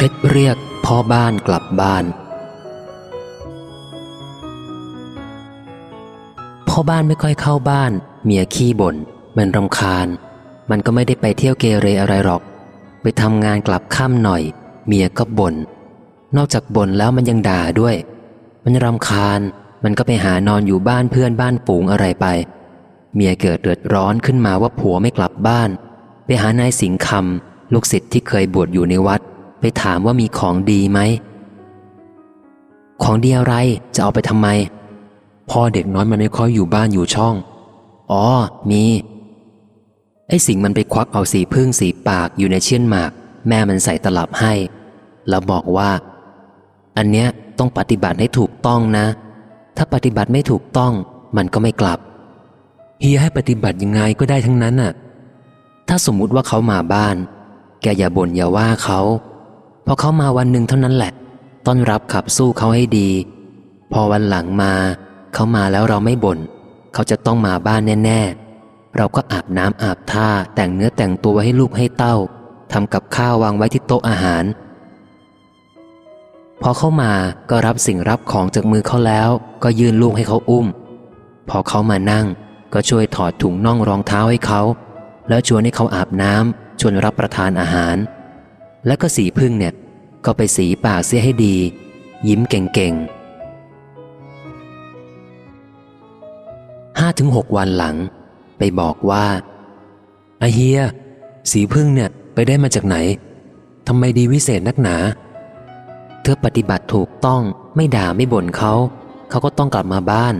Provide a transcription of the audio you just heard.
เคล็ดเรียกพ่อบ้านกลับบ้าน พ่อบ้านไม่ค่อยเข้าบ้าน เมียขี้บน่นมันรำคาญ มันก็ไม่ได้ไปเที่ยวเกเรอะไรหรอก ไปทำงานกลับค่ำหน่อย เมียก็บน่นนอกจากบ่นแล้วมันยังด่าด้วย มันรำคาญ มันก็ไปหานอนอยู่บ้านเพื่อนบ้านฝูงอะไรไป เมียเกิดเดือดร้อนขึ้นมาว่าผัวไม่กลับบ้าน ไปหานายสิงคำลูกศิษย์ที่เคยบวชอยู่ในวัด ไปถามว่ามีของดีไหม ของดีอะไรจะเอาไปทำไม พ่อเด็กน้อยมันไม่ค่อยอยู่บ้านอยู่ช่อง อ๋อ มี ไอ้สิงมันไปควักเอาสีพึ่งสีปากอยู่ในเชี่ยนหมาก แม่มันใส่ตลับให้ แล้วบอกว่า อันเนี้ยต้องปฏิบัติให้ถูกต้องนะ ถ้าปฏิบัติไม่ถูกต้อง มันก็ไม่กลับ เฮียให้ปฏิบัติยังไงก็ได้ทั้งนั้นน่ะ ถ้าสมมุติว่าเขามาบ้าน แกอย่าบ่นอย่าว่าเขา พอเขามาวันหนึ่งเท่านั้นแหละ ต้อนรับขับสู้เขาให้ดี พอวันหลังมา เขามาแล้วเราไม่บน่น เขาจะต้องมาบ้านแน่ ๆ เราก็อาบน้ำอาบท่าแต่งเนื้อแต่งตัวไว้ให้ลูกให้เต้าทำกับข้าววางไว้ที่โต๊ะอาหาร พอเข้ามาก็รับสิ่งรับของจากมือเขาแล้ว ก็ยื่นลูกให้เขาอุ้ม พอเขามานั่งก็ช่วยถอดถุงน่องรองเท้าให้เขา แล้วชวนให้เขาอาบน้ำชวนรับประทานอาหาร แล้วก็สีพึ่งเนี่ย ก็ไปสีปากเสียให้ดี ยิ้มเก่งๆห้าถึงหกวันหลัง ไปบอกว่าอาเฮีย สีพึ่งเนี่ยไปได้มาจากไหนทำไมดีวิเศษนักหนา เธอปฏิบัติถูกต้องไม่ด่าไม่บ่นเขา เขาก็ต้องกลับมาบ้าน